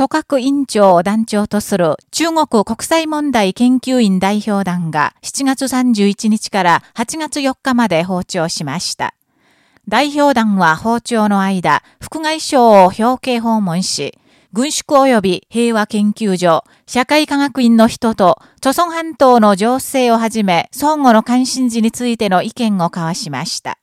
組閣委員長を団長とする中国国際問題研究院代表団が7月31日から8月4日まで訪朝しました。代表団は訪朝の間、副外相を表敬訪問し、軍縮及び平和研究所、社会科学院の人と、著孫半島の情勢をはじめ、相互の関心事についての意見を交わしました。